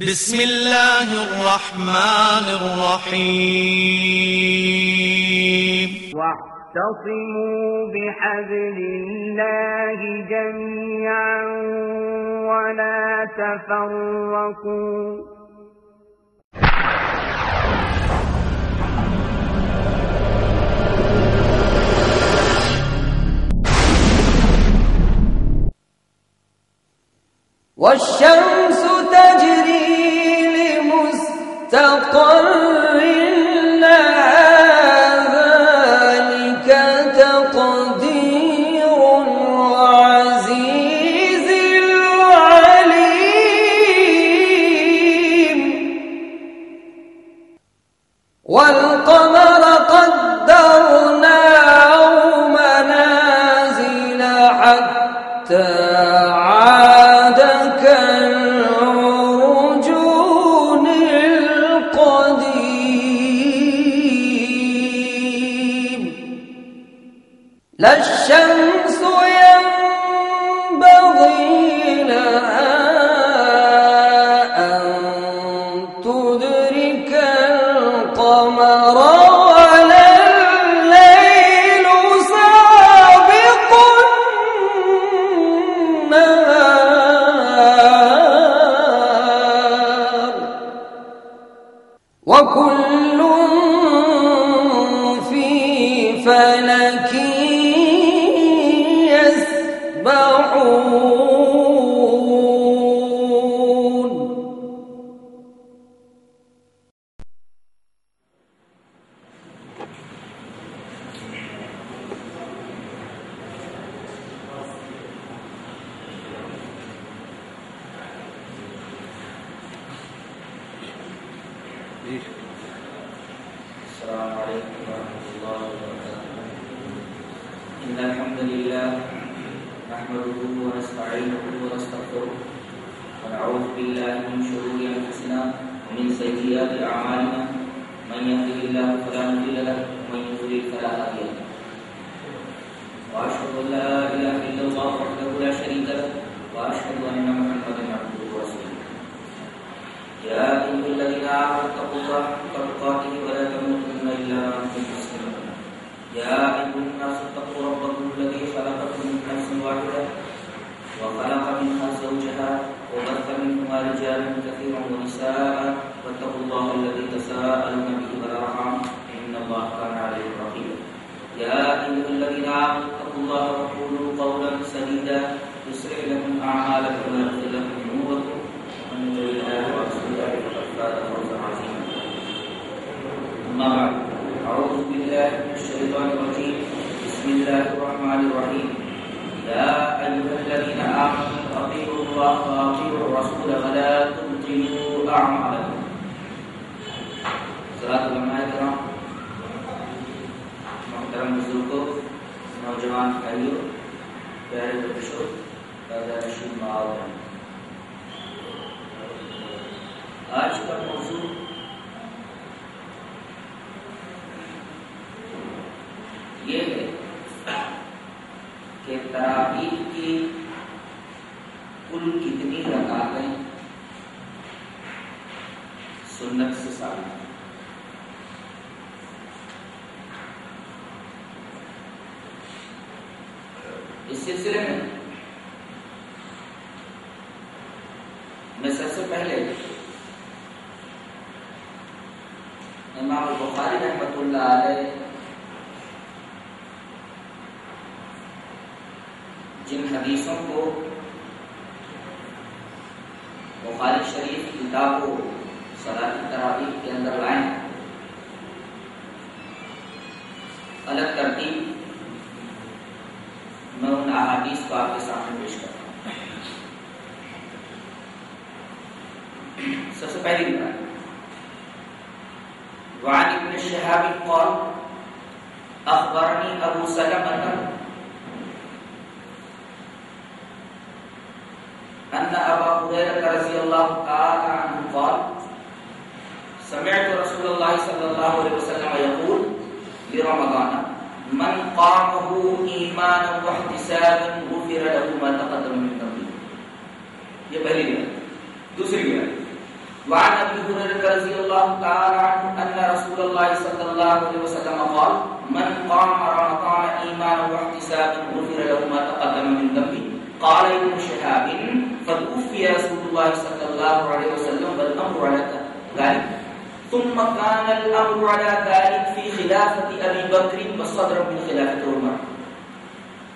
بسم الله الرحمن الرحيم واعتصموا بحبل الله جميعا ولا تفرقوا. والشر تقلب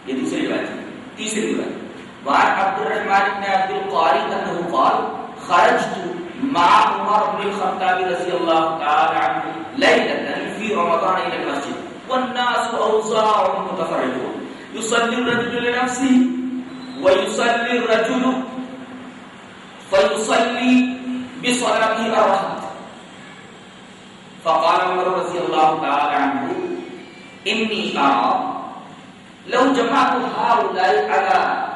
یہ دوسری بات ہے تیسری بات. وعن عبد الرحمن بن عبد القاري أنه قال خرجت مع عمر بن الخطاب رضي الله تعالى عنه ليلة في رمضان إلى المسجد. والناس أوزاع متفرجون يصلي الرجل لنفسه ويصلي الرجل فيصلي بصلاته الرحمة فقال عمر رضي الله تعالى عنه إني أرى. لو جمعت هؤلاء على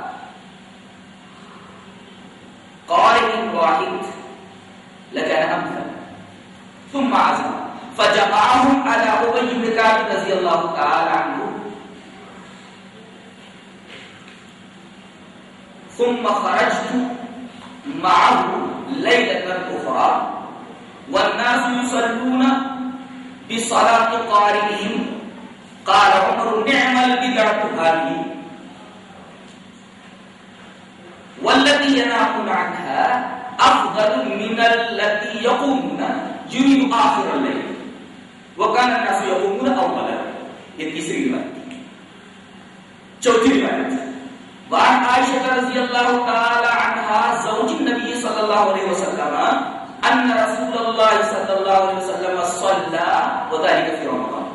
قارئ واحد لكان أمثل. ثم عزم. فجمعهم على أبي بن كعب رضي الله تعالى عنه. ثم خرجت معه ليلة أخرى. والناس يصلون بصلاة قارئهم. قال عمر، نعم البدعة هذه. والتي ينامون عنها افضل من التي يقومون يريد اخر الليل. وكان الناس يقومون اولا یہ تیسری روایت چوتھی روایت وعن عائشة رضي الله تعالى عنها زوج النبي صلى الله عليه وسلم أن رسول الله صلى الله عليه وسلم صلى، وذلك في رمضان.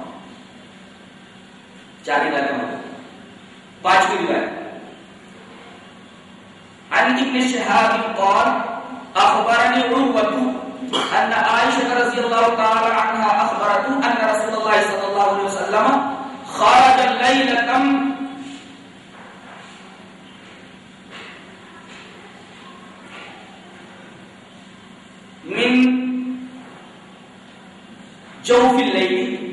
چار روایتیں روایت پانچویں روایت۔ عن ابن شهاب قال اخبرني عروه ان عائشه رضي الله تعالى عنها اخبرته ان رسول الله صلى الله عليه وسلم خرج ليله من جوف الليل۔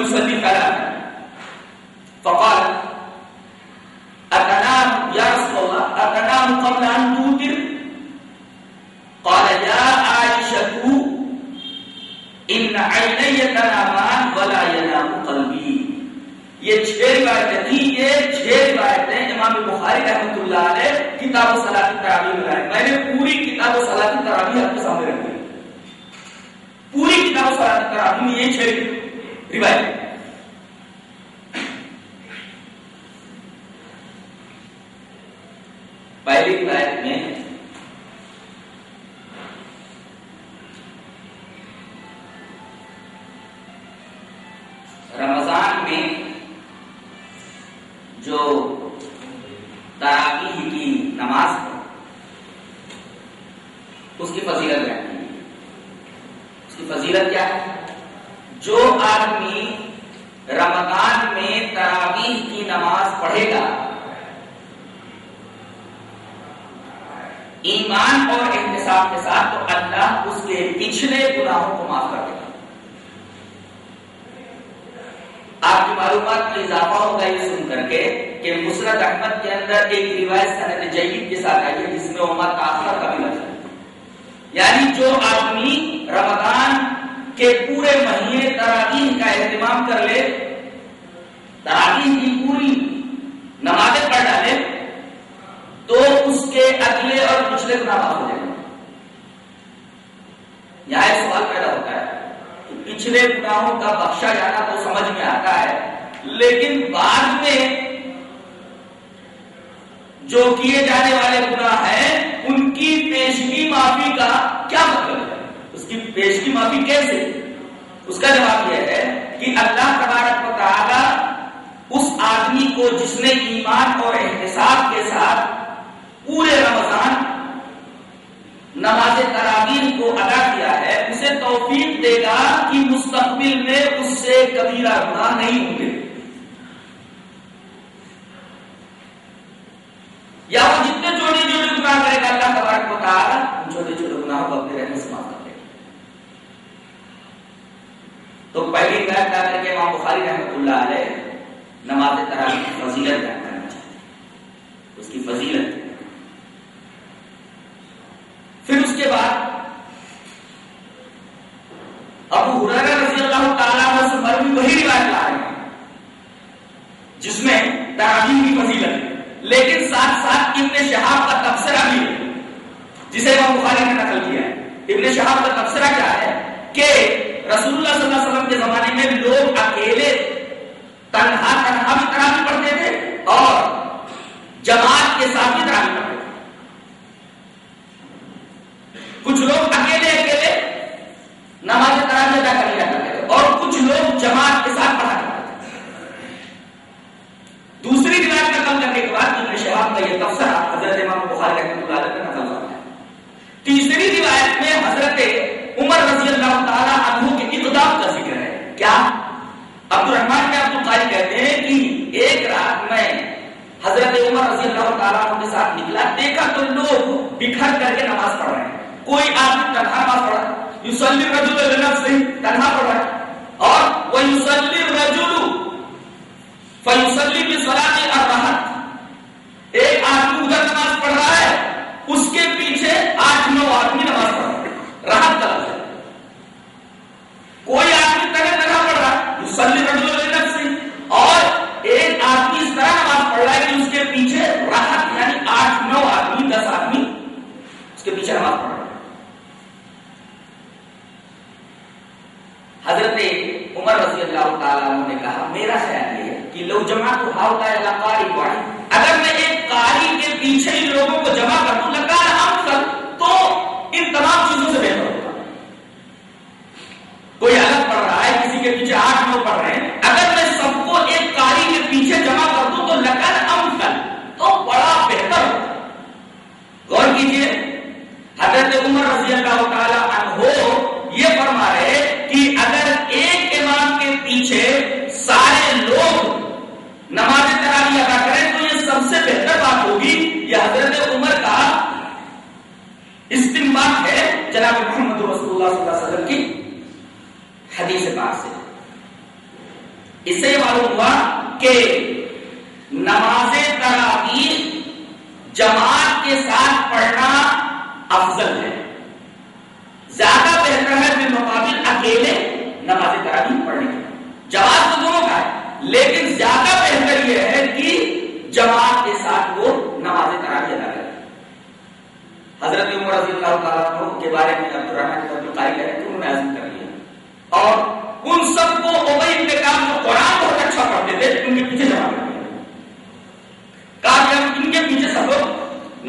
يصلي ثلاثا فقال، أتنام يا رسول الله؟ أتنام قبل أن توتر؟ قال، يا عائشة، إن عيني تنامان ولا ينام قلبي. یہ چھ روایتیں تھی یہ چھ روایتیں امام بخاری رحمۃ اللہ علیہ کتاب و صلاح کی تراویح میں لائے۔ میں نے پوری کتاب و صلاح کی تراویح آپ کے سامنے رکھی۔ پوری کتاب و صلاح کی تراویح میں یہ چھ روایتیں پہلی روایت میں رمضان میں جو تراویح کی نماز ہے اس کی فضیلت رہتی ہے جو آدمی رمضان میں تراویح کی نماز پڑھے گا ایمان اور احتساب کے ساتھ تو اللہ اس کے پچھلے گناہوں کو معاف کر دے گا آپ کی معلومات میں اضافہ ہوگا یہ سن کر کے کہ مسرت احمد کے اندر ایک روایت سند جید کے ساتھ آئی ہے جس میں عمر کا آخر کا بھی لفظ ہے یعنی جو آدمی رمضان کے پورے مہینے تراغین کا اہتمام کر لے تراغین کی پوری نمازیں پڑھ ڈالے تو اس کے اگلے اور پچھلے گنا معاف ہو جائے یہاں ایک سوال پیدا ہوتا ہے کہ پچھلے گناہوں کا بخشا جانا تو سمجھ میں آتا ہے لیکن بعد میں جو کیے جانے والے گناہ ہیں ان کی پیشگی معافی کا کیا مطلب ہے؟ اس کی پیشگی معافی کیسے؟ اس کا جواب یہ ہے کہ اللہ تبارک و تعالی اس آدمی کو جس نے ایمان اور احتساب کے ساتھ پورے رمضان نماز تراویح کو ادا کیا ہے، اسے توفیق دے گا کہ مستقبل میں اس سے کبیرہ گناہ نہیں ہوں گے۔ یا وہ جتنے چھوٹے چھوٹے گناہ کرے گا، اللہ تبارک و تعالی ان چھوٹے چھوٹے گناہوں کو اپنے رحمت سے معاف کر دے گا۔ تو پہلی بات کیا کر کے امام بخاری رحمۃ اللہ علیہ نماز تراویح کی فضیلت بیان کرنا چاہتے ہیں۔ اس کی فضیلت۔ پھر اس کے بعد ابو حریرہ رضی اللہ تعالیٰ عنہ سے مروی وہی روایت لا رہے ہیں، جس میں تراویح کی فضیلت۔ ہے لیکن ساتھ ساتھ ابن شہاب کا تبصرہ بھی ہے۔ جسے امام بخاری نے نقل کیا ہے۔ ابن شہاب کا تبصرہ کیا ہے کہ رسول اللہ صلی اللہ علیہ وسلم کے زمانے میں لوگ اکیلے تنہا تنہا بھی تراویح پڑھتے تھے اور جماعت کے ساتھ بھی تراویح پڑھتے تھے۔ کچھ لوگ اکیلے اکیلے نماز تراویح ادا کر لیا کرتے تھے اور کچھ لوگ جماعت کے ساتھ پڑھا دوسری روایت نقل کرنے کے بعد ابن شہاب کا یہ تبصرہ حضرت امام بخاری رحمۃ اللہ علیہ نقل ہوتا ہے۔ تیسری روایت میں حضرت عمر رضی اللہ تعالی عنہ کے اقدام کا ذکر ہے۔ کیا؟ عبد الرحمان کے عبد القاری کہتے ہیں کہ ایک رات میں حضرت عمر رضی اللہ تعالیٰ عنہ کے ساتھ نکلا، دیکھا تو لوگ بکھر کر کے نماز پڑھ رہے ہیں۔ کوئی آدمی تنہا نماز پڑھ رہا ہے یوسلی رجل لنفسه تنہا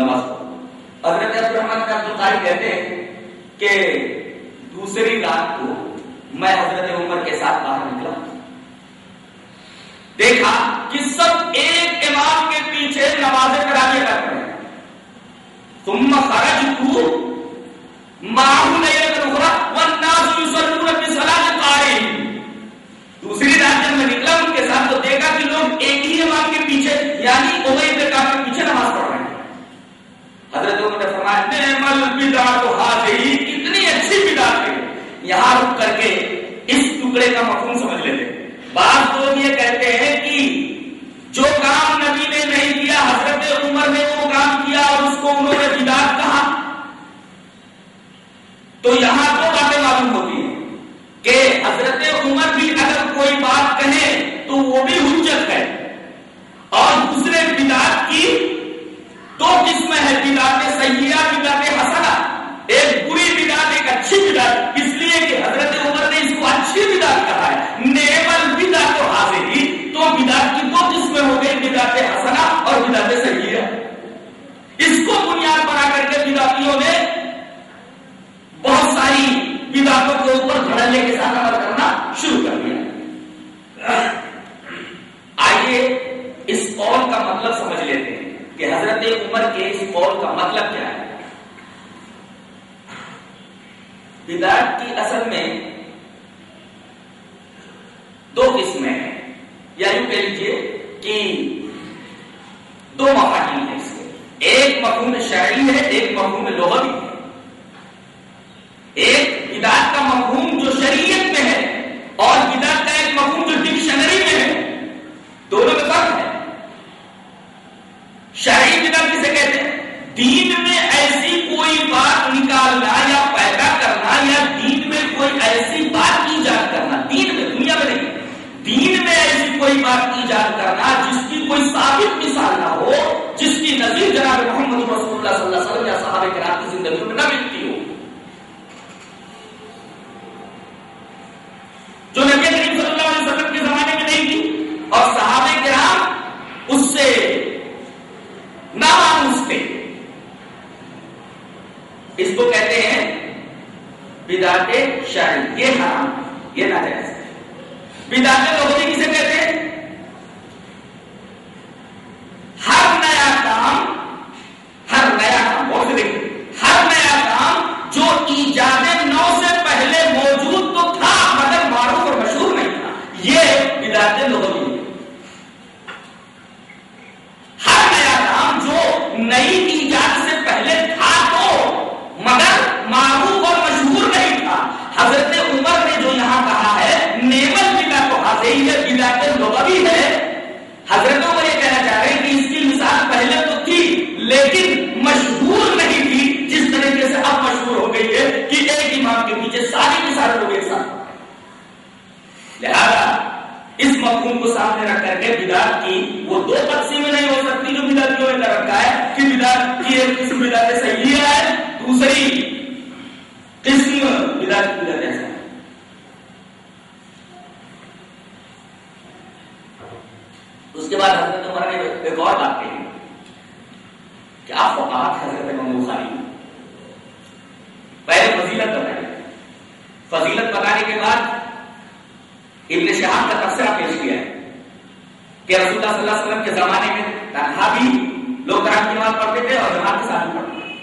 نماز پڑھو حضرت عبد الرحمان بن عبد کہتے ہیں کہ دوسری رات کو میں حضرت عمر کے ساتھ باہر نکلا۔ دیکھا کہ سب ایک امام کے پیچھے نماز تراویح کر رہے ہیں۔ ثم خرجت معه ليله کر کے اس ٹکڑے کا مفہوم سمجھ لیتے بعض لوگ یہ کہتے ہیں بدعت کی اصل میں دو قسمیں ہیں۔ یا یوں کہہ لیجیے کہ دو مفاہیم ہیں اس کے۔ ایک مفہوم شہری ہے، ایک مفہوم لغوی۔ اس کے بعد حضرت عمر نے ایک اور بات کہی کہ آپ فقات حضرت امام بخاری پہلے فضیلت بتائی فضیلت بتانے کے بعد ابن شہاب کا تبصرہ پیش کیا ہے کہ رسول اللہ صلی اللہ علیہ وسلم کے زمانے میں تنہا بھی لوگ طرح کی نماز پڑھتے تھے اور جماعت کے ساتھ پڑھتے تھے۔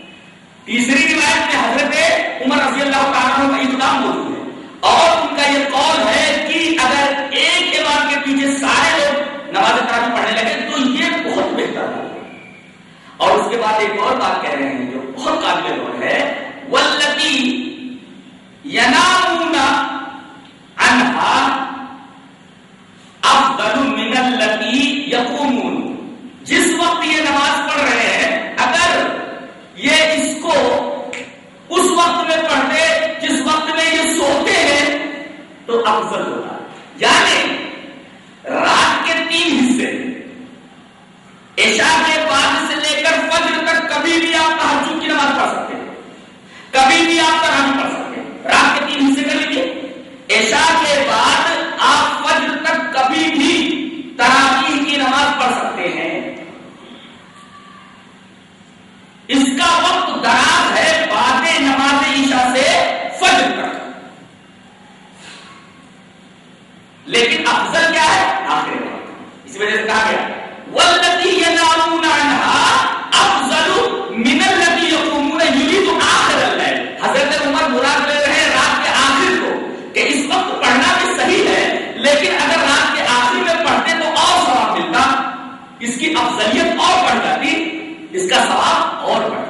تیسری روایت میں حضرت عمر رضی اللہ تعالیٰ کا اقدام موجود ہے اور ان کا یہ قول ہے نماز پڑھنے لگے تو یہ بہت بہتر ہو اور اس کے بعد ایک اور بات کہہ رہے ہیں جو بہت قابل غور ہے۔ والتی ینامون عنہا افضل من التی یقومون جس وقت یہ نماز پڑھ رہے ہیں، اگر یہ اس کو اس وقت میں پڑھتے، جس وقت میں یہ سوتے ہیں، تو افضل ہوگا۔ یعنی رات عشاء کے بعد سے لے کر فجر تک کبھی بھی آپ تحجد کی نماز پڑھ سکتے ہیں۔ کبھی بھی آپ تراوی پڑھ سکتے۔ ہیں رات کے تین حصے کر لیجیے عشاء کے بعد آپ فجر تک کبھی بھی تراویح کی نماز پڑھ سکتے ہیں۔ اس کا وقت دراز ہے بعد نماز عشاء سے فجر تک۔ لیکن افضل کیا ہے؟ آخر وقت۔ اس وجہ سے کہا گیا۔ ولد اس کی افضلیت اور بڑھ جاتی اس کا ثواب اور بڑھ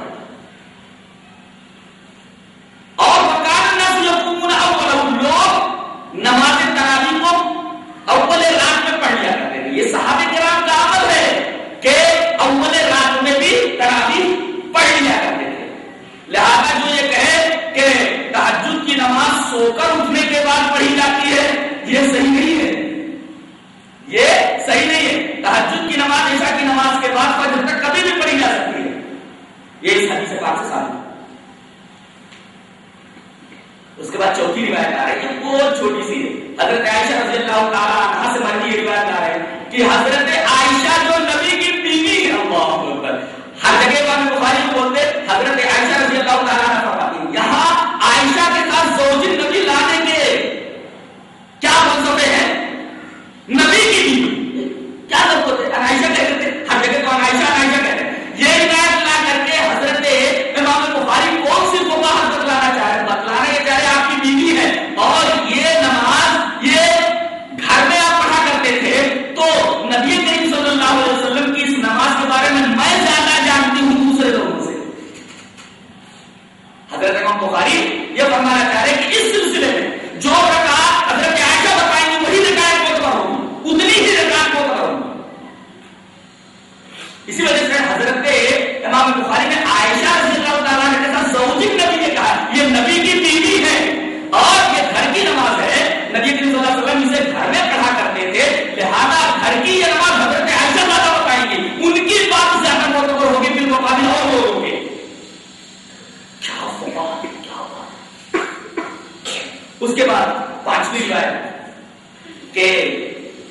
کہ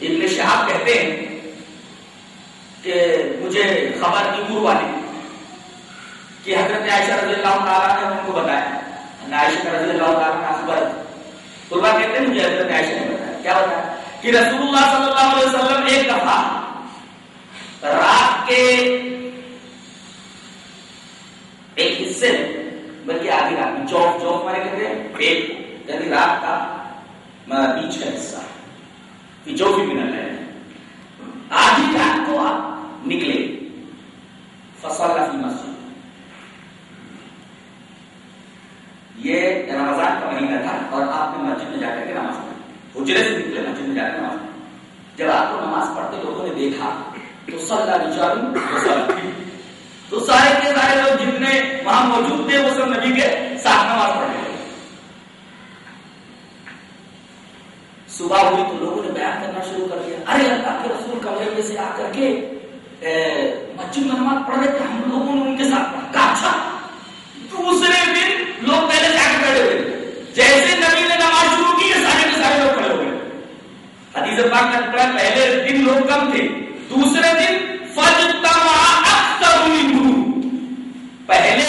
ابن شہاب کہتے ہیں کہ مجھے خبر کی دور والی کہ حضرت عائشہ رضی اللہ تعالیٰ نے ہم کو بتایا۔ عائشہ رضی اللہ تعالیٰ نے خبر قربا کہتے ہیں مجھے حضرت عائشہ نے بتایا۔ کیا بتایا؟ کہ رسول اللہ صلی اللہ علیہ وسلم ایک دفعہ رات کے ایک حصے میں، بلکہ آدھی رات میں، چوک چوک مارے کہتے ہیں، پیٹ یعنی رات کا بیچ کا حصہ۔ کہ جو بھی من ہے، آدھی رات کو آپ نکلے فصل فی مسجد۔ یہ رمضان کا مہینہ تھا اور آپ نے مسجد میں جا کر کے نماز پڑھی۔ اجرے سے نکلے، مسجد میں جا کر نماز پڑھی۔ جب آپ کو نماز پڑھتے لوگوں نے دیکھا، تو سل رجاروں تو سارے کے سارے لوگ جتنے وہاں موجود تھے، وہ سب نبی کے ساتھ نماز پڑھ صبح ہوئی تو لوگوں نے بیان کرنا شروع کر دیا۔ ارے اللہ کے رسول کمرے میں سے آ کر کے بچوں میں نماز پڑھ رہے تھے، ہم لوگوں نے ان کے ساتھ کہا اچھا۔ دوسرے دن لوگ پہلے جا کے بیٹھے ہوئے۔ جیسے نبی نے نماز شروع کی سارے کے سارے لوگ کھڑے ہوئے حدیث پاک کا ٹکڑا پہلے دن لوگ کم تھے، دوسرے دن فج تما اکثر پہلے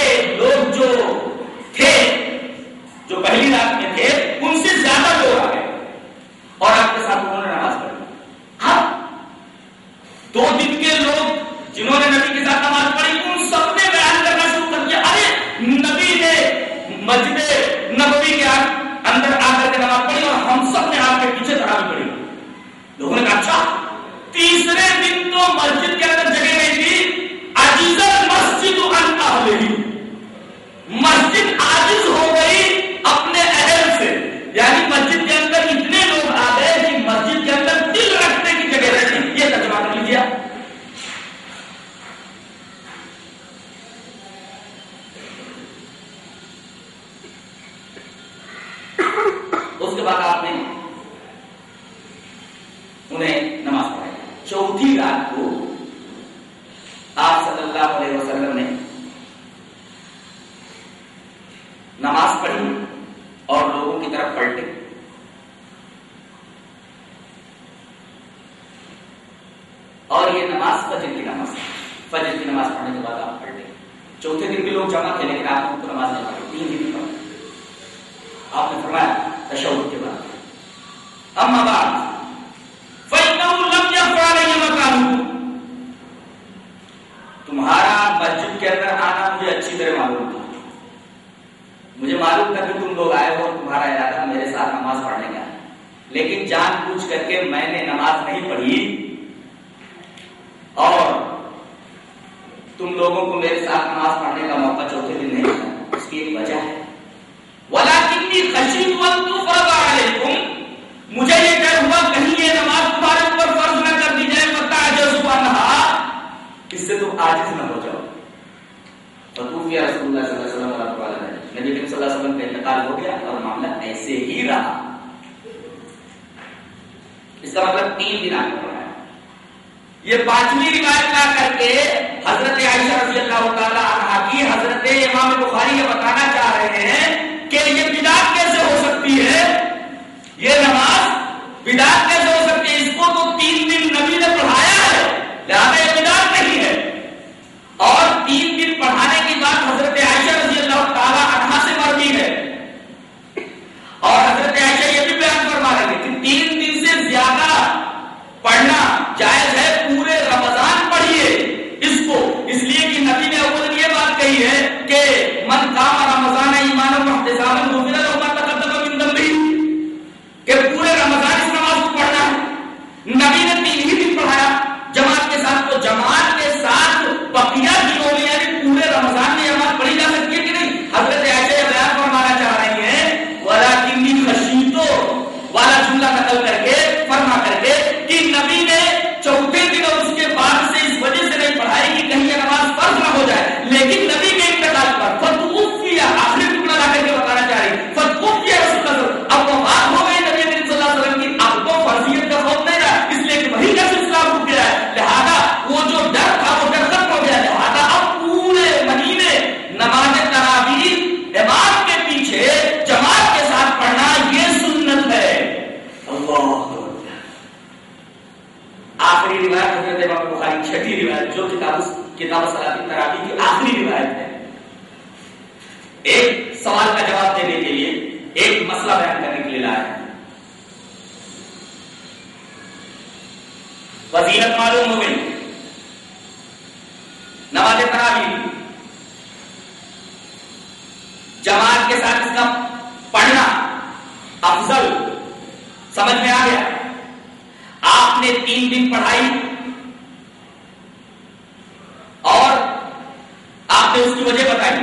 نے اس کی وجہ بتائی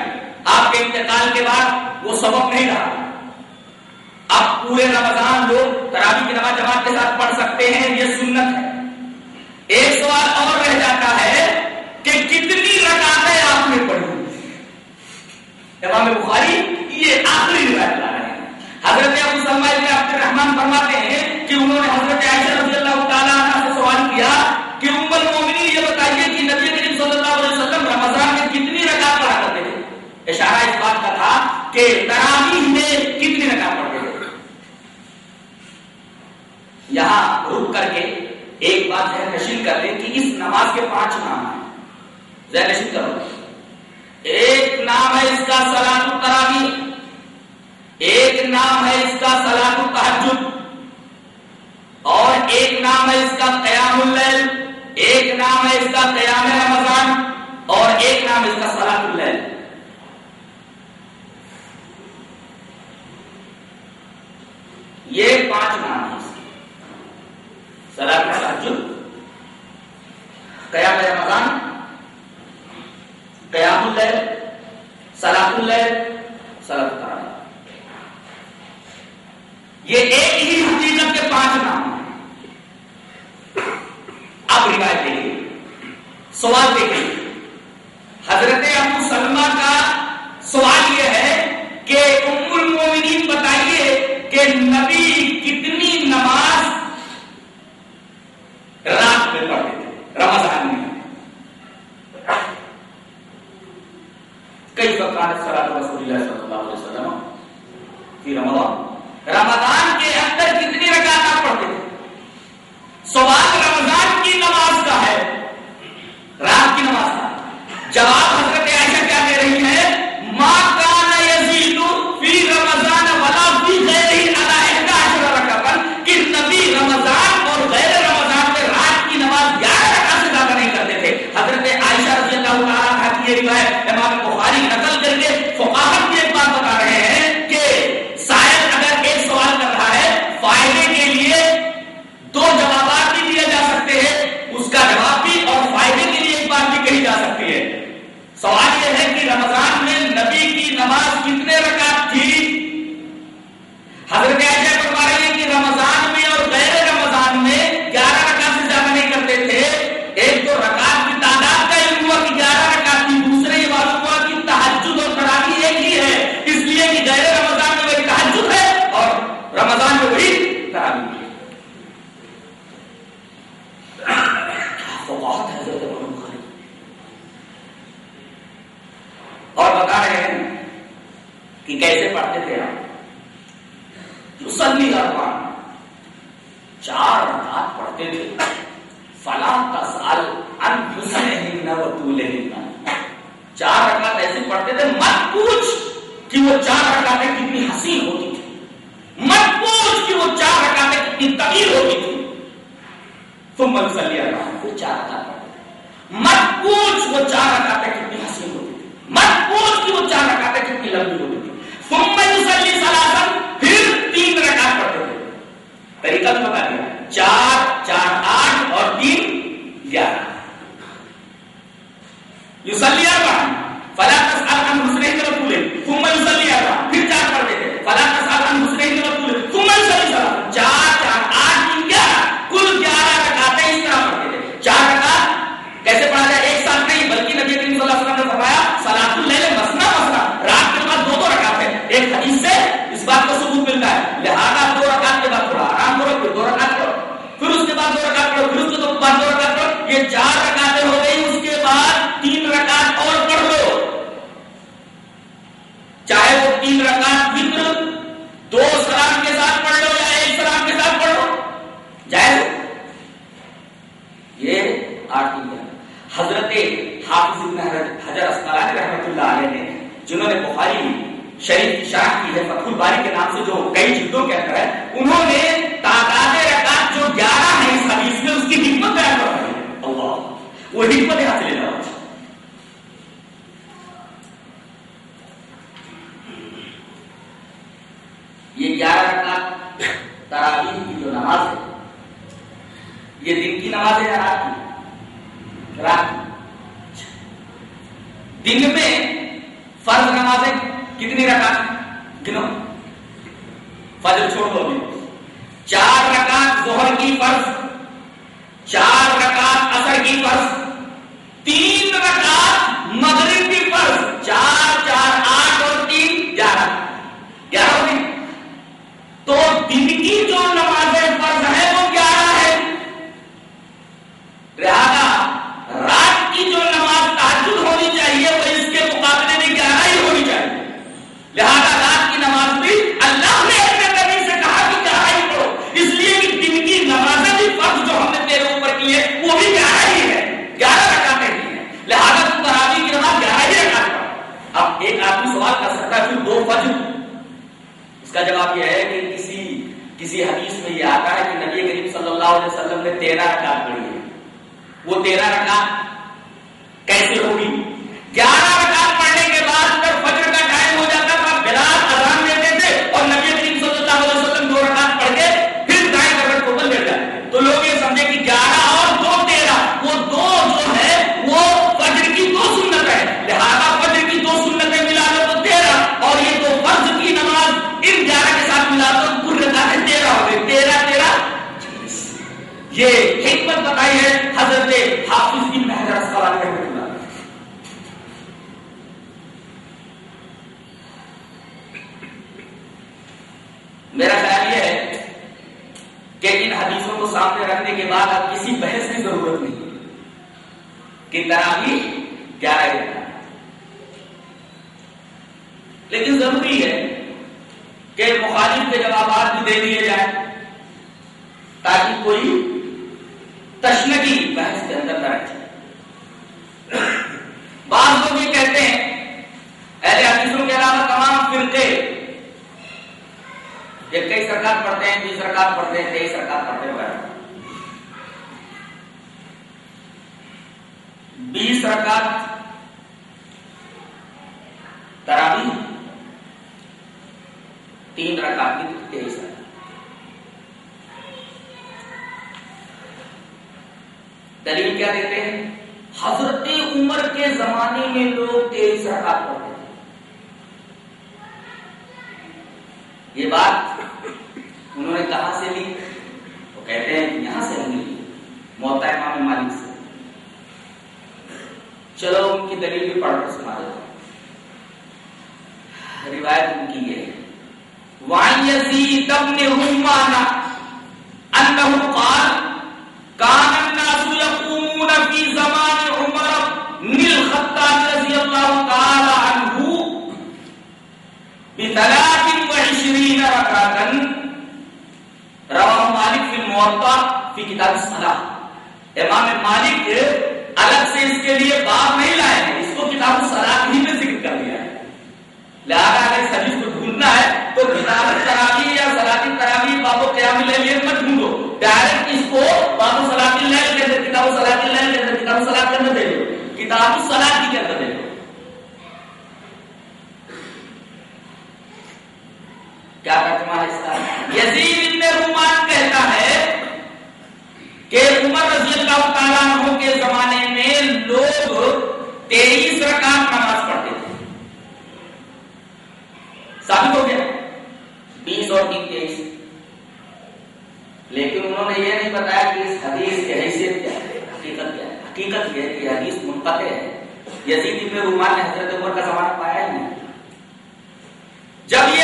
آپ کے انتقال کے بعد وہ سبق نہیں رہا۔ آپ پورے رمضان لوگ ترابی کی نماز جماعت کے ساتھ پڑھ سکتے ہیں، یہ سنت ہے۔ ایک سوال اور رہ جاتا ہے کہ کتنی رکعتیں آپ نے پڑھی؟ امام بخاری یہ آخری روایت لا رہے ہیں۔ حضرت ابو سلمان عبد الرحمان فرماتے ہیں کہ انہوں نے حضرت عائشہ رضی اللہ تعالیٰ سے سوال کیا بات کا تھا کہ تراویح میں کتنے رکعت پڑھتے ہیں؟ یہاں رک کر کے ایک بات ذہن نشین کر لیں کہ اس نماز کے پانچ نام ہیں۔ ذہن نشین کرو۔ ایک نام ہے اس کا سلام التراوی ایک نام ہے اس کا سلام التحجد۔ اور ایک نام ہے اس کا قیام اللیل۔ ایک نام ہے اس کا قیام رمضان۔ اور ایک نام اس کا سلاد اللیل۔ یہ پانچ نام ہیں۔ سلاد تحجد قیام رمضان، قیام اللہ سلاط اللہ سلاد تعالی یہ ایک ہی حقیقت کے پانچ نام ہیں۔ اب روایت دیکھیے۔ سوال دیکھیے۔ حضرت ابو سلمہ کا سوال یہ ہے کہ ام المومنین بتائیے کہ نبی کتنی نماز رات میں پڑھتے تھے، رمضان میں۔ کئی فقار سرات رسول اللہ صلی اللہ علیہ وسلم کی رمضان نمازیں رات کی۔ رات۔ کی دن میں فرض نمازیں کتنی رکعت؟ گنو فجر چھوڑ دو ابھی چار رکعت زہر کی فرض۔ چار رکعت اثر کی فرض۔ تین رکعت مغرب کی فرض۔ چار دلیل کیا دیتے ہیں۔ حضرت عمر کے زمانے میں لوگ تیز حرکت پڑتے تھے۔ یہ بات انہوں نے کہاں سے لی؟ وہ کہتے ہیں یہاں سے ہم نے لی۔ موتا امام مالک سے۔ چلو ان کی دلیل بھی پڑھ کر سنا دیتا روایت ان کی یہ ہے۔ وَعَنْ يَزِيدَ بْنِ أَنَّهُ قَالَ akan rawah Malik fil Muwatta fi kitab salah. امام مالک الگ سے اس کے لیے باب نہیں لائے اس کو کتاب سراب ہی میں ذکر کر دیا ہے لہٰذا اگر اس حدیث کو ڈھونڈنا ہے تو کتاب سرابی یا سرابی ترابی باب و قیام لے مت ڈھونڈو ڈائریکٹ اس کو باب و سلاطین کے اندر کتاب و سلاطین کے اندر کتاب و سلاد کے اندر دے دو کتاب و سلاد کیا ترجمہ ہے اس کا یزید ابن رومان کہتا ہے کہ عمر رضی اللہ تعالیٰ عنہ کے زمانے میں لوگ تیئیس رکعت نماز پڑھتے تھے۔ ثابت ہو گیا؟ بیس اور تین تیئیس۔ لیکن انہوں نے یہ نہیں بتایا کہ اس حدیث کی حیثیت کیا ہے، حقیقت کیا ہے۔ حقیقت یہ ہے کہ حدیث منقطع ہے۔ یزید ابن رومان نے حضرت عمر کا زمانہ پایا ہی نہیں۔ جب یہ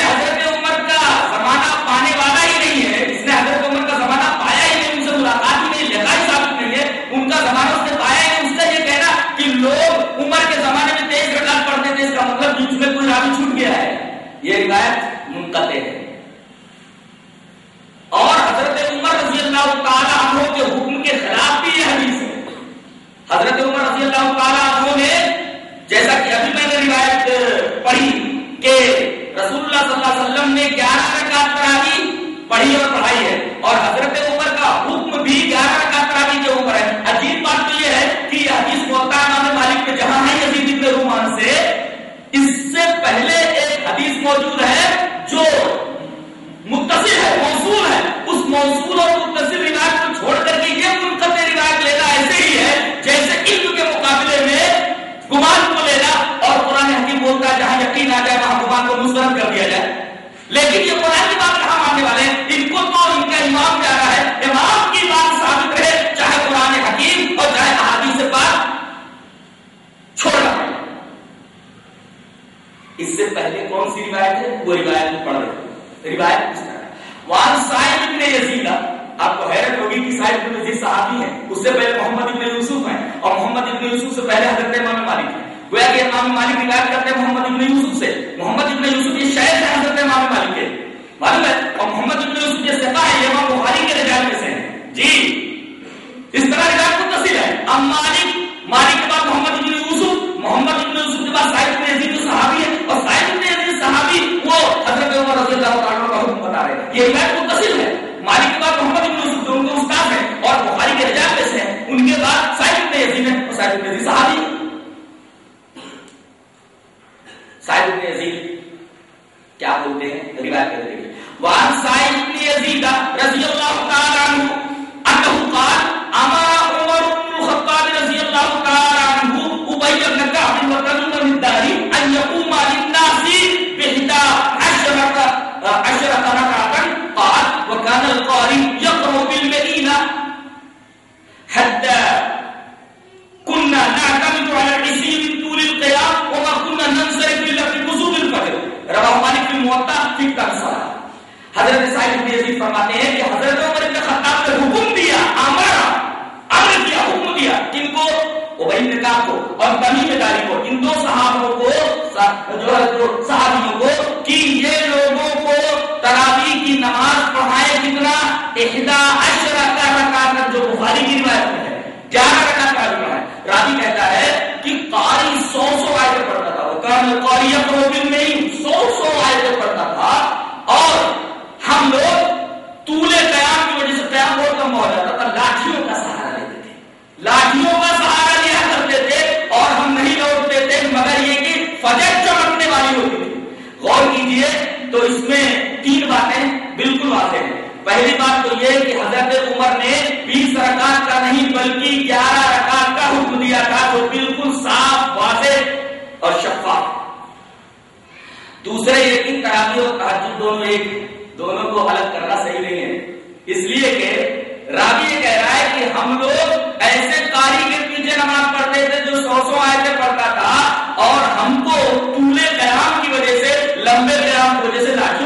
سے پہلے محمد ابن یوسف ہیں اور محمد ابن یوسف سے پہلے حضرت امام مالک ہیں۔ گویا کہ امام مالک روایت کرتے ہیں محمد ابن یوسف سے۔ محمد ابن یوسف یہ شہر ہے حضرت امام مالک کے۔ معلوم ہے؟ اور محمد ابن یوسف یہ سفا ہے امام بخاری کے رجال میں سے ہیں۔ جی۔ اس طرح رجال متصل ہے۔ اب مالک مالک کے بعد محمد ابن یوسف، محمد ابن یوسف کے بعد صاحب نے سعید بن صحابی سعید بن یزید۔ کیا بولتے ہیں؟ روایت کرتے ہیں۔ وان سعید بن یزید رضی اللہ تعالی عنہ۔ ہے کہتا ہے کہ قاری سو سو پڑھتا تھا۔ وہ قاری نہیں، سو سو پڑھتا تھا۔ اور ہم لوگ طول قیام کی وجہ سے قیام بہت کم ہو جاتا تھا، لاٹھیوں کا سہارا لیتے تھے۔ لاٹھیوں کا سہارا لیا کرتے تھے اور ہم نہیں لوٹتے تھے مگر یہ کہ فجر چمکنے والی ہوتی تھی۔ غور کیجیے، تو اس میں تین باتیں بالکل واضح ہیں۔ پہلی بات تو یہ کہ حضرت عمر نے بھی سرکار کا نہیں بلکہ گیارہ رکعت کا حکم دیا تھا وہ بالکل صاف، واضح اور شفاف۔ دوسرے یقین کہ اور تحجد دونوں ایک دونوں کو الگ کرنا صحیح نہیں ہے۔ اس لیے کہ راوی یہ کہہ رہا ہے کہ ہم لوگ ایسے قاری کے پیچھے نماز پڑھتے تھے جو سو سو آئے تھے پڑھتا تھا اور ہم کو طول قیام کی وجہ سے، لمبے قیام کی وجہ سے لاچی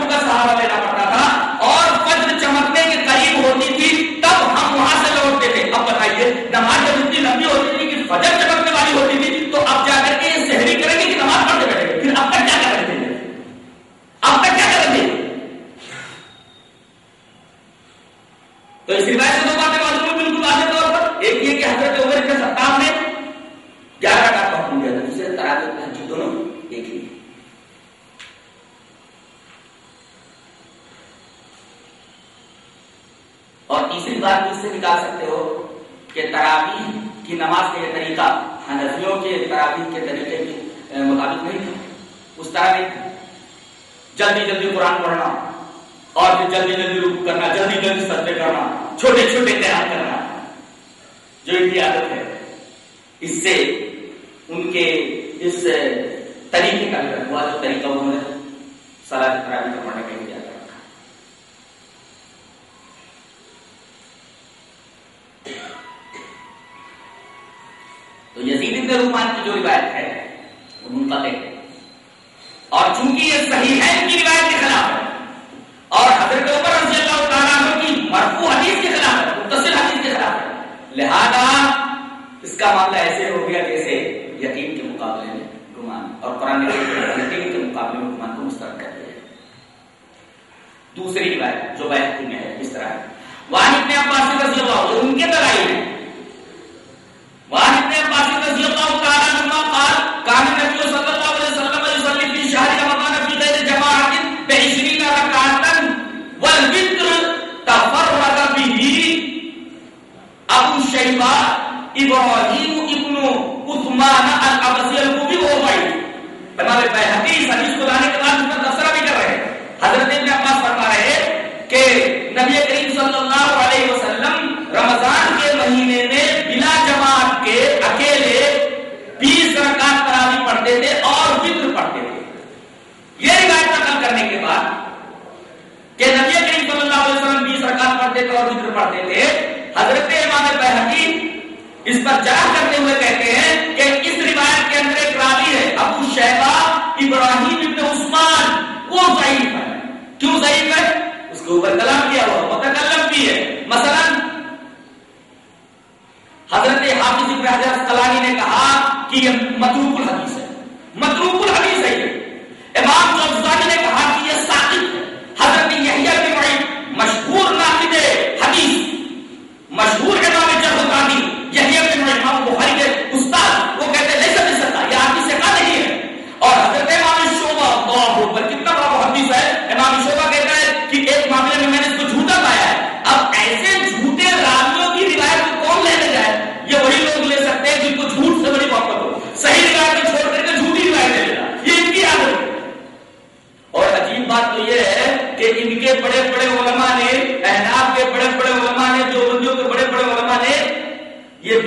matruh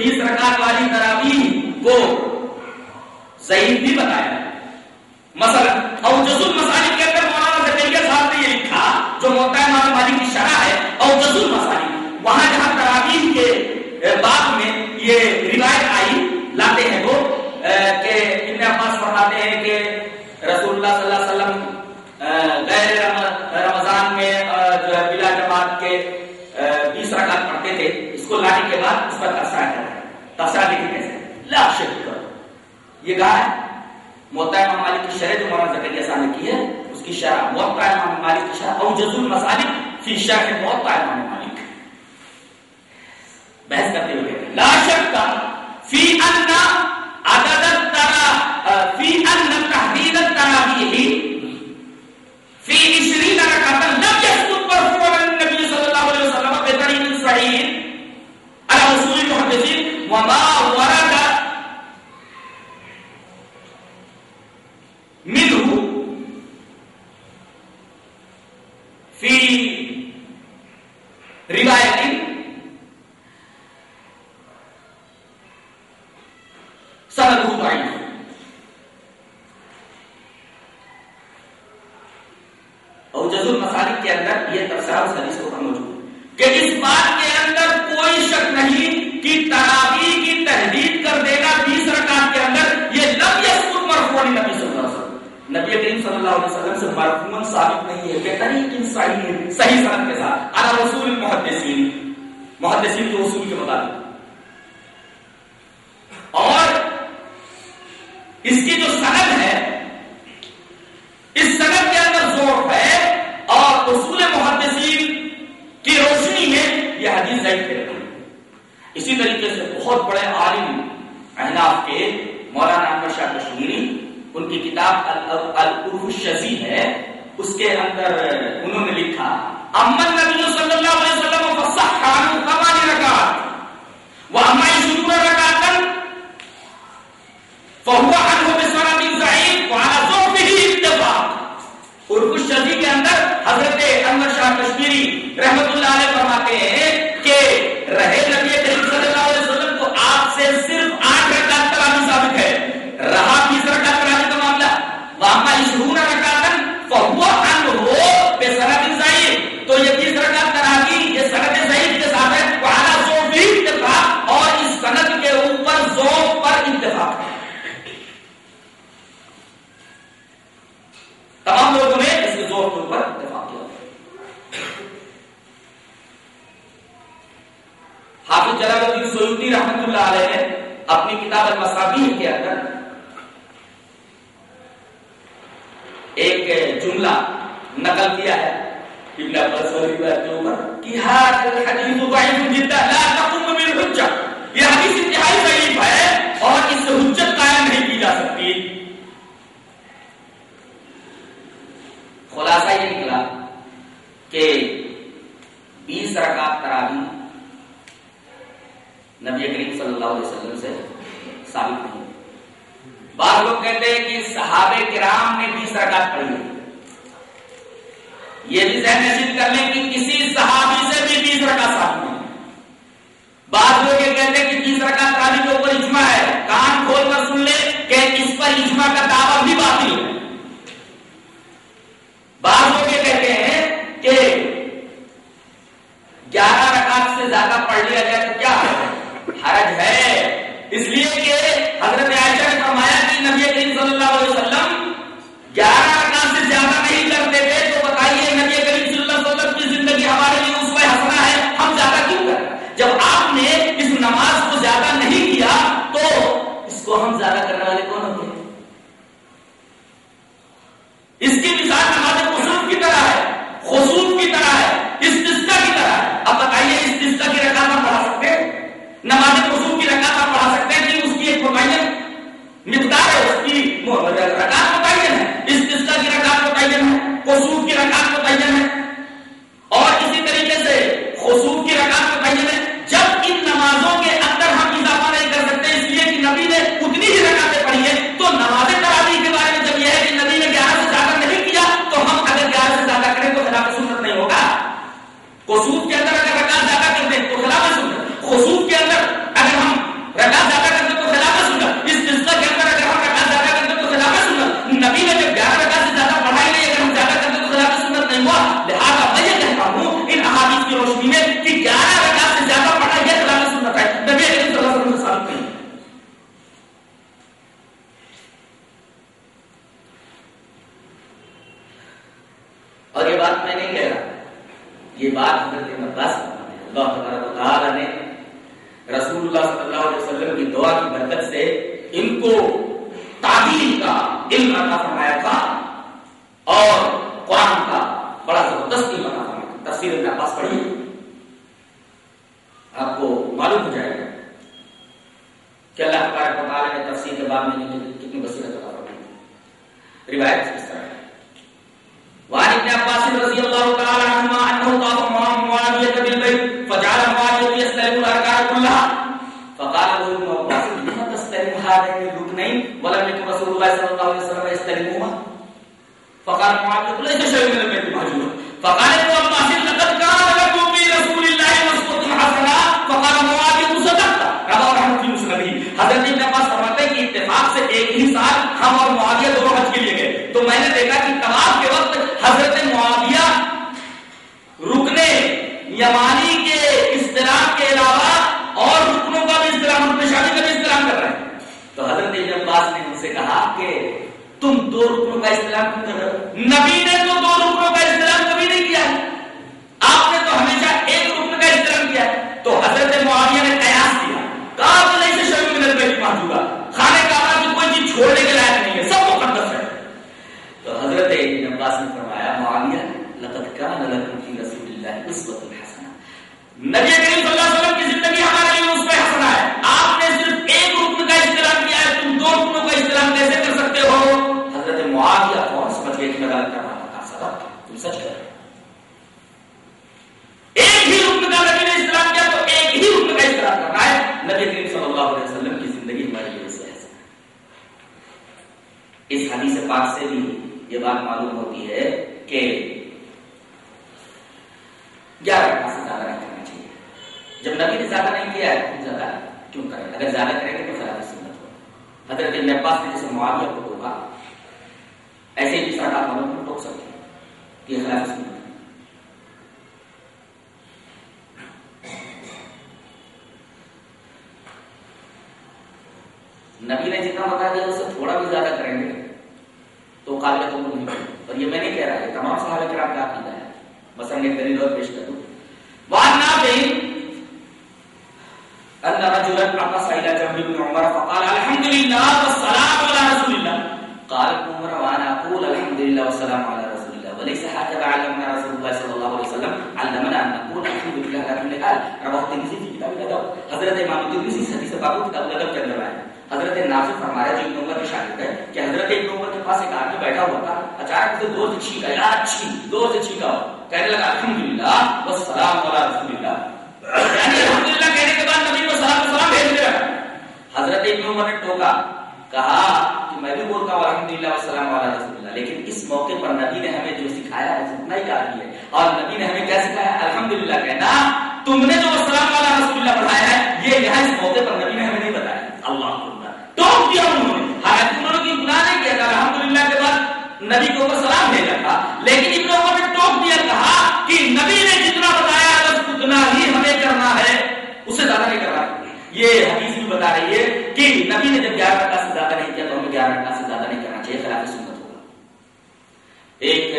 نبی رکعت والی تراویح کو صحیح بھی بتایا مثلا، اور جزو مسالک کے اندر مولانا زکریہ صاحب نے یہ لکھا، جو موتا امام مالک کی شرح ہے، اور جزو مسالک وہاں جہاں تراویح کے بعد میں یہ روایت آئی، لاتے ہیں وہ کہ ابن عباس پڑھاتے ہیں کہ رسول اللہ صلی اللہ علیہ وسلم غیر رمضان میں جو ہے بلا جماعت کے بیس رکعت پڑھتے تھے، اس کو لانے کے بعد اس پر ترسایا جاتا ہے۔ تسالك لا شرک کرو یہ کہا ہے. موتا امام مالک کی شرح جو مولانا زکریہ صاحب نے کی ہے، اس کی شرح موتا امام مالک کی شرح اور اوجز المسالک فی شرح موتا امام مالک. بحث کرتے ہوئے ہیں، لا شک کا فی ان عدد ترا فی ان بھی ہی فی 20 رکعتا وما ورد منه في رواية تستلم هذين نہیں، ولم يكن رسول الله صلى الله عليه وسلم يستلمهما فقال معاذ ليس شيء من البيت مهجور فقال ابن عباس لقد كان لكم في رسول الله اسوه حسنه فقال معاويه صدقت رواه احمد في مسنده حضرت ابن عباس فرماتے ہیں کہ اتفاق سے ایک ہی سال ہم اور معاویہ دونوں حج کے لیے گئے تو میں نے دیکھا کہ تمام کے وقت حضرت معاویہ رکنے یمانی کے استلام کے علاوہ اور رکنوں کا بھی استلام رکن شادی کا بھی استلام کر رہے ہیں تو حضرت ابن عباس نے ان سے کہا کہ تم دو رکنوں کا استلام کیوں کر رہے نبی نے تو دو رکنوں کا استلام کبھی نہیں کیا ہے۔ آپ نے تو ہمیشہ ایک رکن کا استلام کیا ہے۔ تو حضرت معاویہ نے قیاس کیا۔ کہا کہ نہیں سے شروع میں بیٹھ موجودہ خانے کعبہ کی کوئی چیز چھوڑنے کے لائق نہیں ہے۔ سب مقدس ہے۔ تو حضرت ابن عباس نے فرمایا، معاویہ، لقد كان لكم في رسول الله اسوه حسنه نبی معاویہ فوراً سمجھ گئے کہ میں غلط کر رہا تھا۔ سبب تم سچ کر رہے ایک ہی رکن کا نبی نے استعلام کیا تو ایک ہی رکن کا استعلام کرنا ہے۔ نبی کریم صلی اللہ علیہ وسلم کی زندگی ہمارے لیے اس وجہ سے ایسا اس حدیث پاک سے بھی یہ بات معلوم ہوتی ہے کہ گیارہ رکعت سے زیادہ نہیں کرنا چاہیے۔ جب نبی نے زیادہ نہیں کیا ہے، تو زیادہ کیوں کریں اگر زیادہ کریں گے تو زیادہ سنت ہو حضرت ابن عباس نے جیسے معاویہ کو ٹوکا ایسے ہی دوسرا کام والوں کو ٹوک سکتے ہیں۔ یہ خلاف سنت ہے۔ نبی نے جتنا بتا دیا اس سے تھوڑا بھی زیادہ کریں گے تو قابل قبول نہیں ہوگا۔ اور یہ میں نہیں کہہ رہا یہ تمام صحابہ کرام کا عقیدہ ہے۔ مثلا ایک دلیل اور پیش کر دوں وعن نافع ان رجلا عطس الى جنب ابن عمر فقال الحمد لله والسلام حضرت امام الترمذی اس حدیث پاک کو کتاب الادب کے اندر آیا حضرت نافع فرمایا، جو ابن عمر کے شاگرد ہے، کہ حضرت ابن عمر کے پاس ایک آدمی بیٹھا ہوا تھا، اچانک اسے دور سے چھینکا یا چھین دور سے چھینکا ہوا۔ کہنے لگا، الحمدللہ، والسلام علی رسول اللہ. یعنی الحمدللہ کہنے کے بعد نبی کو سلام سلام بھیجنے لگا حضرت ابن عمر نے ٹوکا، کہا کہ میں بھی بولتا ہوں، الحمدللہ، والسلام علی رسول اللہ، لیکن اس موقع پر نبی نے ہمیں جو سکھایا ہے، اتنا ہی کافی ہے۔ اور نبی نے ہمیں کیا سکھایا؟ الحمدللہ کہنا تم نے جو السلام علی رسول اللہ پڑھایا ہے، یہ یہاں اس موقع پر نبی نے ہمیں نہیں بتایا۔ اللہ اکبر ٹوک دیا انہوں نے حالانکہ انہوں نے گناہ نہیں کیا تھا، الحمدللہ کے بعد نبی کے اوپر سلام بھیجا تھا۔ لیکن ابن عمر نے ٹوک دیا، کہا کہ نبی نے جتنا بتایا بس اتنا ہی ہمیں کرنا ہے۔ اس سے زیادہ نہیں کرنا۔ یہ حدیث بھی بتا رہی ہے کہ نبی نے جب گیارہ رکعت سے زیادہ نہیں کیا، تو ہمیں گیارہ رکعت سے زیادہ نہیں کرنا چاہیے، خلاف سنت۔ ایک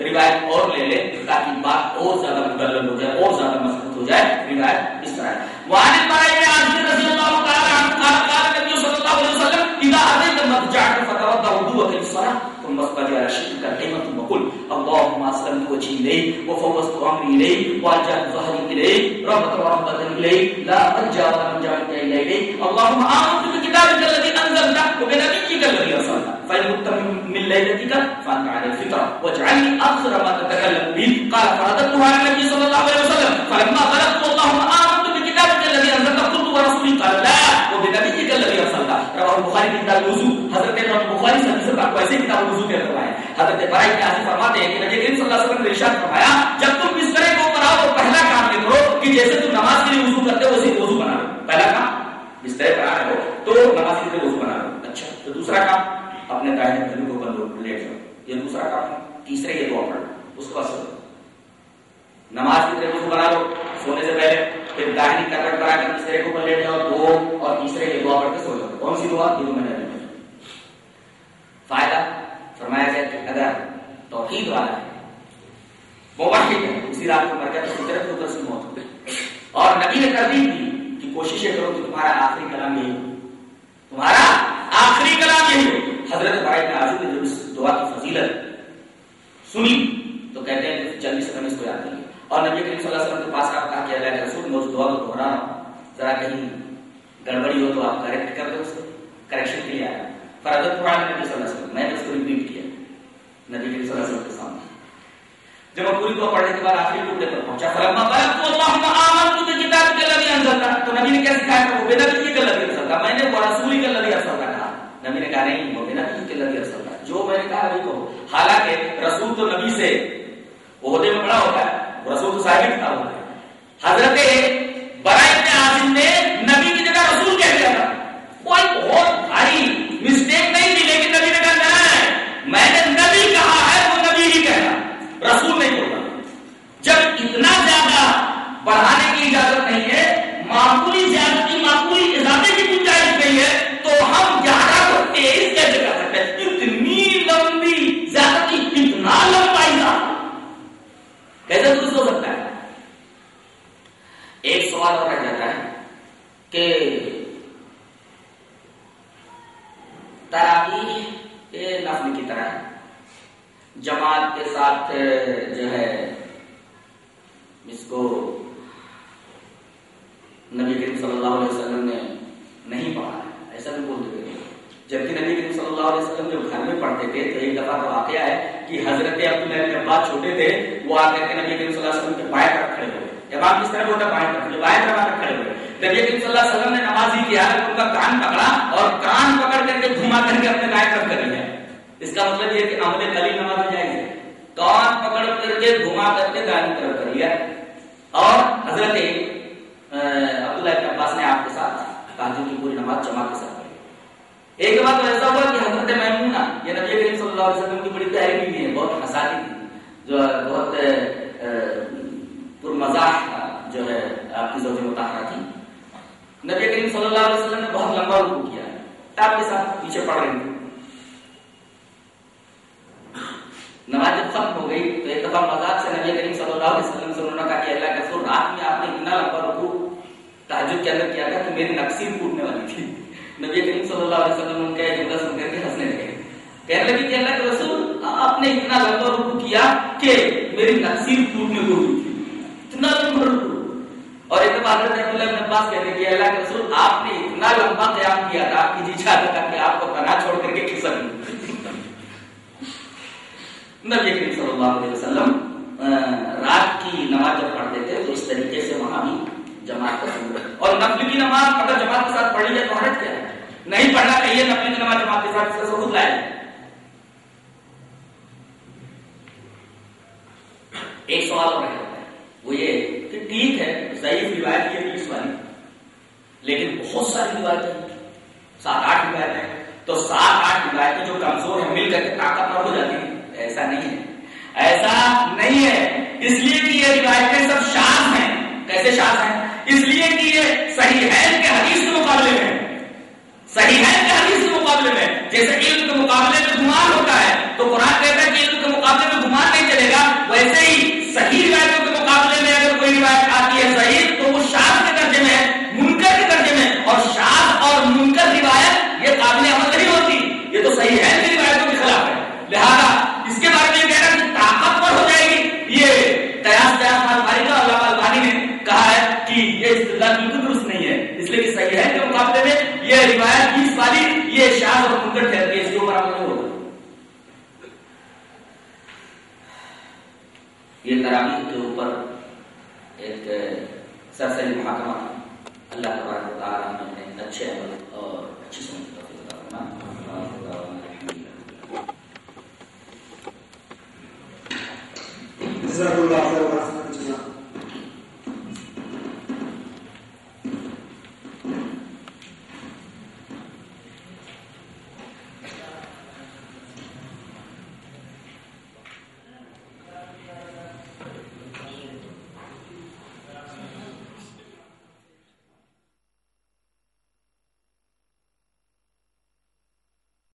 روایت اور لے لے تاکہ بات اور زیادہ مدلل ہو جائے اور زیادہ مضبوط ہو جائے روایت اس طرح اللہ الذي ارسلت فان مت من ليلتك فانت على الفطره واجعلني اخر ما تتكلم به قال فرددتها على النبي صلى الله عليه وسلم فلما بلغت اللهم امنت بكتابك الذي انزلت قلت ورسولي قال لا وبنبيك الذي ارسلت رواه البخاري في كتاب الوضوء حضرت امام بخاری سے حدیث آپ کو ایسے کتاب الوضو میں فرمایا حضرت برائی کے آسی فرماتے ہیں کہ نبی کریم صلی اللہ علیہ وسلم نے ارشاد فرمایا، جب تم بسترے کے اوپر آؤ تو پہلا کام یہ کرو کہ جیسے تم نماز کے لیے وضو کرتے ہو، ویسے وضو بنا لو۔ پہلا کام بسترے پر آ رہے ہو تو نماز کے لیے وضو بنا لو۔ اچھا تو دوسرا کام، اپنے دائیں پہلو کو بند لیٹ جاؤ۔ یہ دوسرا کام ہے۔ تیسرے یہ دعا پڑھو اس کو اثر۔ نماز کی طرح بنا لو سونے سے پہلے پھر داہنی کرکٹ بنا کر تیسرے کو اوپر لیٹ جاؤ دو اور تیسرے یہ دعا پڑھ کے سو جاؤ۔ کون سی دعا؟ یہ تو میں نے فائدہ، فرمایا گیا کہ اگر توحید والا ہے موحد ہے، اسی رات کو مر گیا تو فطرت کو موت ہو اور نبی نے ترتیب دی کہ کوشش کرو کہ تمہارا آخری کلام یہی ہو۔ تمہارا آخری کلام یہی ہو حضرت بھائی نے آزو نے جب اس دعا کی فضیلت سنی تو کہتے ہیں کہ جلدی سے ہم اس کو یاد کریے اور نبی کریم صلی اللہ علیہ وسلم کے پاس آپ کہا کہ اللہ کے رسول میں اس دعا کو دہرا رہا ہوں ذرا کہیں گڑبڑی ہو تو آپ کریکٹ کر دو اس کو کریکشن کے لیے آیا۔ فرادت قرآن نبی صلی اللہ علیہ وسلم، میں نے اس کو ریپیٹ کیا۔ نبی کریم صلی اللہ علیہ وسلم کے سامنے۔ جب میں پوری دعا پڑھنے کے بعد آخری ٹکڑے پر پہنچا، فلما تو نبی نے کیا سکھایا؟ کہ وہ بے نبی کے میں نے وہ رسول کے کہا۔ نبی نے کہا، نہیں، وہ بے نبی کے جو میں نے کہا، وہی کہو۔ حالانکہ رسول تو نبی سے عہدے میں بڑا ہوتا ہے۔ رسول تو صاحب کا ہوتا ہے۔ حضرت برائے ابن عاصم نے نبی کی جگہ رسول کہہ دیا تھا۔ بہت بھاری مسٹیک نہیں تھی، لیکن نبی نے کہا میں نے نماز اگر جماعت کے ساتھ پڑھی جائے تو حرج کیا ہے نہیں پڑھنا چاہیے نفل کی نماز جماعت کے ساتھ سے ثبوت لائے۔ ایک سوال اور رہتا ہے۔ وہ یہ کہ ٹھیک ہے، ضعیف روایت یہ بھی والی، لیکن بہت ساری روایتیں سات آٹھ روایتیں تو سات آٹھ روایتیں جو کمزور ہیں، مل کر کے طاقتور ہو جاتی ہیں۔ ایسا نہیں ہے۔ ایسا نہیں ہے۔ اس لیے کہ یہ روایتیں سب شاذ ہیں۔ کیسے شاذ ہیں؟ اس لیے کہ یہ صحیح ہے کے حدیث کے مقابلے میں صحیح ہے کے حدیث کے مقابلے میں جیسے علم کے مقابلے میں گمان ہوتا ہے، تو قرآن کہتا ہے کہ علم کے مقابلے میں گمان نہیں چلے گا، ویسے ہی صحیح روایتوں کے مقابلے میں اگر کوئی روایت آتی ہے صحیح تو وہ شاذ کے درجے میں ہے منکر کے درجے میں اور شاذ اور منکر روایت یہ قابل عمل نہیں ہوتی یہ تو صحیح ہے کی روایتوں کے خلاف ہے لہذا اس کے بارے میں کہہ رہا کہ طاقتور اس لیے کہ صحیح ہے کے مقابلے میں یہ روایت بیس والی یہ شاذ اور منکر ٹھہرتی ہے اس کے اوپر عمل نہیں ہوگا یہ تراویح کے اوپر ایک سرسری محاکمہ اللہ تبارک و تعالیٰ ہمیں اچھے عمل اور اچھی سمجھ کا توفیق عطا جزاک اللہ خیر۔